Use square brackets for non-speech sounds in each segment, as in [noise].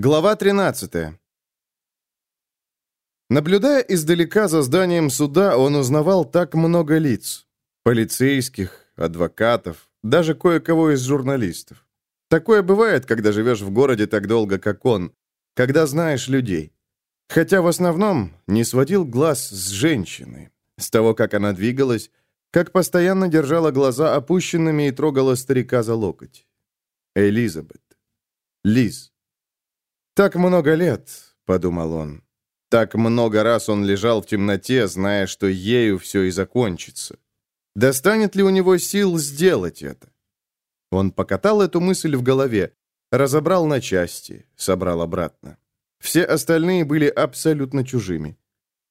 Глава 13. Наблюдая издалека за зданием суда, он узнавал так много лиц. Полицейских, адвокатов, даже кое-кого из журналистов. Такое бывает, когда живешь в городе так долго, как он, когда знаешь людей. Хотя в основном не сводил глаз с женщины, с того, как она двигалась, как постоянно держала глаза опущенными и трогала старика за локоть. Элизабет. Лиз. «Так много лет», — подумал он. Так много раз он лежал в темноте, зная, что ею все и закончится. Достанет ли у него сил сделать это? Он покатал эту мысль в голове, разобрал на части, собрал обратно. Все остальные были абсолютно чужими.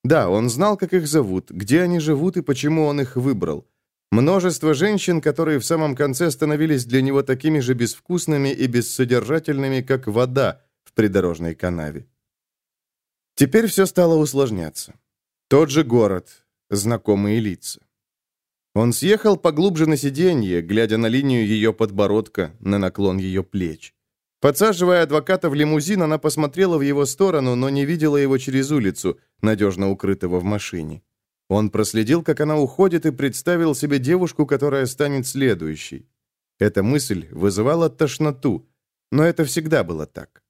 Да, он знал, как их зовут, где они живут и почему он их выбрал. Множество женщин, которые в самом конце становились для него такими же безвкусными и бессодержательными, как вода придорожной канаве. Теперь все стало усложняться. Тот же город, знакомые лица. Он съехал поглубже на сиденье, глядя на линию ее подбородка, на наклон ее плеч. Подсаживая адвоката в лимузин, она посмотрела в его сторону, но не видела его через улицу, надежно укрытого в машине. Он проследил, как она уходит, и представил себе девушку, которая станет следующей. Эта мысль вызывала тошноту, но это всегда было так.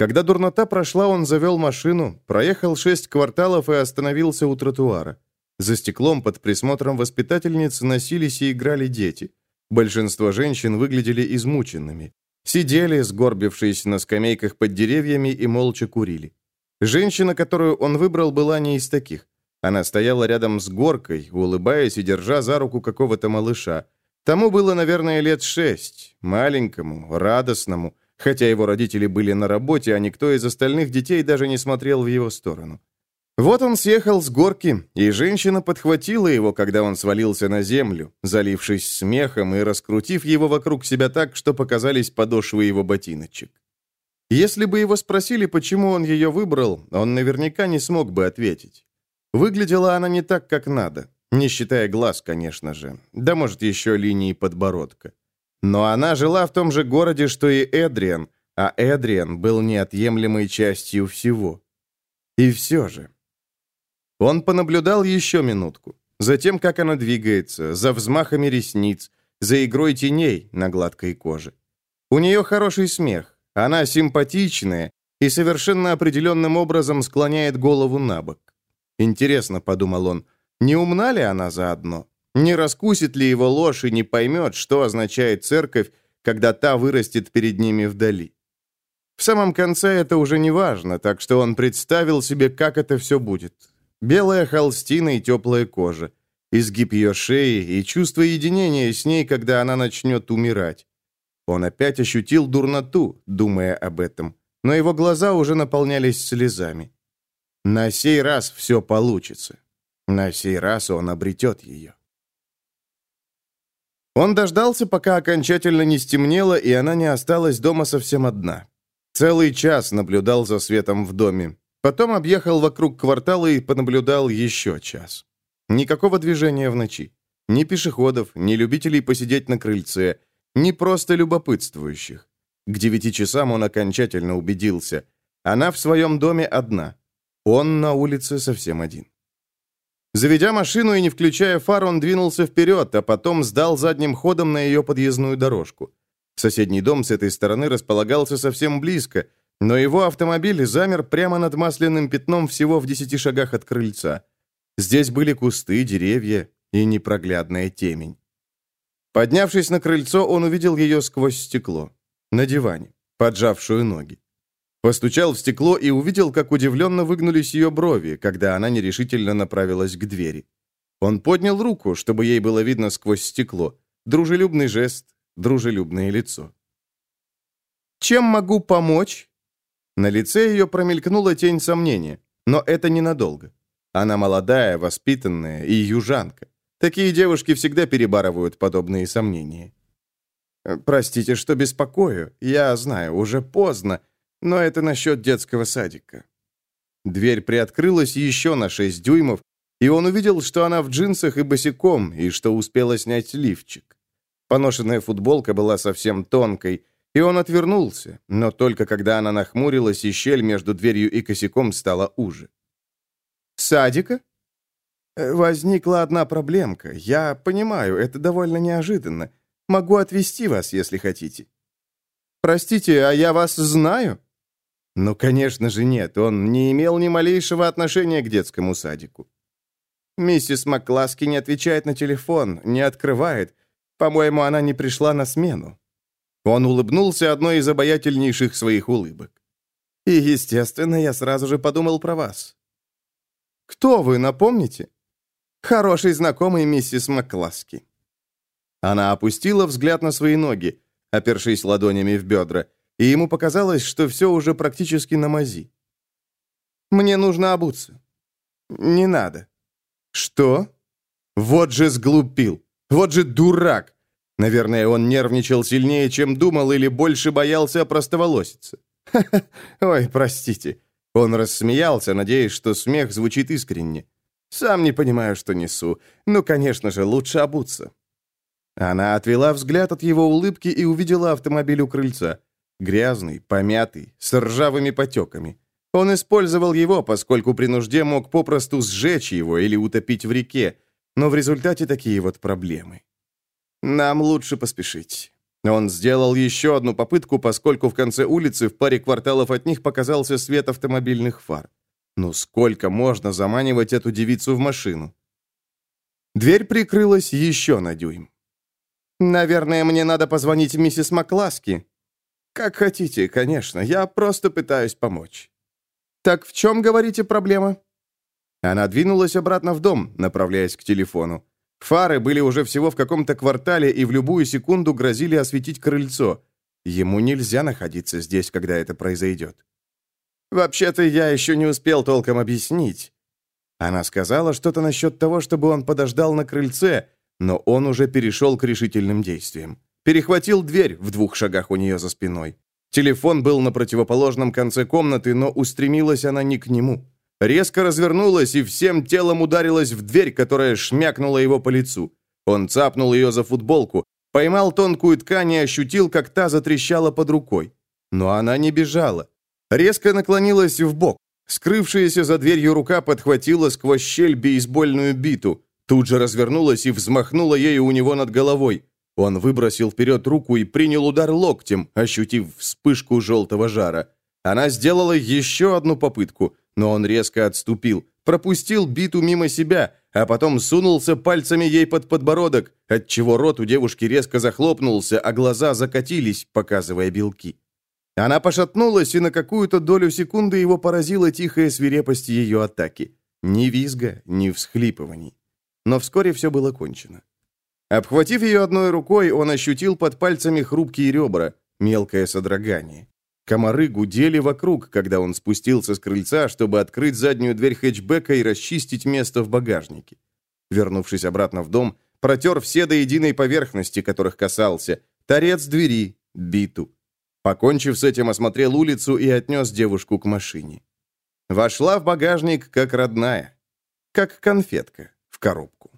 Когда дурнота прошла, он завел машину, проехал шесть кварталов и остановился у тротуара. За стеклом под присмотром воспитательниц носились и играли дети. Большинство женщин выглядели измученными. Сидели, сгорбившись на скамейках под деревьями, и молча курили. Женщина, которую он выбрал, была не из таких. Она стояла рядом с горкой, улыбаясь и держа за руку какого-то малыша. Тому было, наверное, лет шесть, маленькому, радостному, хотя его родители были на работе, а никто из остальных детей даже не смотрел в его сторону. Вот он съехал с горки, и женщина подхватила его, когда он свалился на землю, залившись смехом и раскрутив его вокруг себя так, что показались подошвы его ботиночек. Если бы его спросили, почему он ее выбрал, он наверняка не смог бы ответить. Выглядела она не так, как надо, не считая глаз, конечно же, да, может, еще линии подбородка. Но она жила в том же городе, что и Эдриан, а Эдриан был неотъемлемой частью всего. И все же... Он понаблюдал еще минутку. Затем, как она двигается, за взмахами ресниц, за игрой теней на гладкой коже. У нее хороший смех, она симпатичная и совершенно определенным образом склоняет голову на бок. Интересно, подумал он, не умна ли она заодно? Не раскусит ли его ложь и не поймет, что означает церковь, когда та вырастет перед ними вдали? В самом конце это уже не важно, так что он представил себе, как это все будет. Белая холстина и теплая кожа, изгиб ее шеи и чувство единения с ней, когда она начнет умирать. Он опять ощутил дурноту, думая об этом, но его глаза уже наполнялись слезами. На сей раз все получится. На сей раз он обретет ее. Он дождался, пока окончательно не стемнело, и она не осталась дома совсем одна. Целый час наблюдал за светом в доме. Потом объехал вокруг квартала и понаблюдал еще час. Никакого движения в ночи. Ни пешеходов, ни любителей посидеть на крыльце, ни просто любопытствующих. К девяти часам он окончательно убедился. Она в своем доме одна. Он на улице совсем один. Заведя машину и не включая фар, он двинулся вперед, а потом сдал задним ходом на ее подъездную дорожку. Соседний дом с этой стороны располагался совсем близко, но его автомобиль замер прямо над масляным пятном всего в десяти шагах от крыльца. Здесь были кусты, деревья и непроглядная темень. Поднявшись на крыльцо, он увидел ее сквозь стекло, на диване, поджавшую ноги. Постучал в стекло и увидел, как удивленно выгнулись ее брови, когда она нерешительно направилась к двери. Он поднял руку, чтобы ей было видно сквозь стекло. Дружелюбный жест, дружелюбное лицо. «Чем могу помочь?» На лице ее промелькнула тень сомнения, но это ненадолго. Она молодая, воспитанная и южанка. Такие девушки всегда перебарывают подобные сомнения. «Простите, что беспокою. Я знаю, уже поздно. Но это насчет детского садика. Дверь приоткрылась еще на 6 дюймов, и он увидел, что она в джинсах и босиком, и что успела снять лифчик. Поношенная футболка была совсем тонкой, И он отвернулся, но только когда она нахмурилась, и щель между дверью и косяком стала уже. «Садика?» «Э, «Возникла одна проблемка. Я понимаю, это довольно неожиданно. Могу отвезти вас, если хотите». «Простите, а я вас знаю?» Ну, конечно же, нет. Он не имел ни малейшего отношения к детскому садику. Миссис Макласки не отвечает на телефон, не открывает. По-моему, она не пришла на смену. Он улыбнулся одной из обаятельнейших своих улыбок. И, естественно, я сразу же подумал про вас. Кто вы, напомните? Хороший знакомый миссис Макласки. Она опустила взгляд на свои ноги, опершись ладонями в бедра, и ему показалось, что все уже практически на мази. «Мне нужно обуться». «Не надо». «Что?» «Вот же сглупил! Вот же дурак!» Наверное, он нервничал сильнее, чем думал, или больше боялся опростоволоситься. «Ха-ха, [laughs] ой, простите». Он рассмеялся, надеясь, что смех звучит искренне. «Сам не понимаю, что несу. Ну, конечно же, лучше обуться». Она отвела взгляд от его улыбки и увидела автомобиль у крыльца. Грязный, помятый, с ржавыми потеками. Он использовал его, поскольку при нужде мог попросту сжечь его или утопить в реке, но в результате такие вот проблемы. Нам лучше поспешить. Он сделал еще одну попытку, поскольку в конце улицы в паре кварталов от них показался свет автомобильных фар. Ну сколько можно заманивать эту девицу в машину? Дверь прикрылась еще на дюйм. «Наверное, мне надо позвонить миссис Макласки», «Как хотите, конечно. Я просто пытаюсь помочь». «Так в чем, говорите, проблема?» Она двинулась обратно в дом, направляясь к телефону. Фары были уже всего в каком-то квартале и в любую секунду грозили осветить крыльцо. Ему нельзя находиться здесь, когда это произойдет. «Вообще-то я еще не успел толком объяснить». Она сказала что-то насчет того, чтобы он подождал на крыльце, но он уже перешел к решительным действиям. Перехватил дверь в двух шагах у нее за спиной. Телефон был на противоположном конце комнаты, но устремилась она не к нему. Резко развернулась и всем телом ударилась в дверь, которая шмякнула его по лицу. Он цапнул ее за футболку, поймал тонкую ткань и ощутил, как та затрещала под рукой. Но она не бежала. Резко наклонилась в бок. Скрывшаяся за дверью рука подхватила сквозь щель бейсбольную биту. Тут же развернулась и взмахнула ею у него над головой. Он выбросил вперед руку и принял удар локтем, ощутив вспышку желтого жара. Она сделала еще одну попытку, но он резко отступил, пропустил биту мимо себя, а потом сунулся пальцами ей под подбородок, отчего рот у девушки резко захлопнулся, а глаза закатились, показывая белки. Она пошатнулась, и на какую-то долю секунды его поразила тихая свирепость ее атаки. Ни визга, ни всхлипываний. Но вскоре все было кончено. Обхватив ее одной рукой, он ощутил под пальцами хрупкие ребра, мелкое содрогание. Комары гудели вокруг, когда он спустился с крыльца, чтобы открыть заднюю дверь хэтчбека и расчистить место в багажнике. Вернувшись обратно в дом, протер все до единой поверхности, которых касался, торец двери, биту. Покончив с этим, осмотрел улицу и отнес девушку к машине. Вошла в багажник как родная, как конфетка в коробку.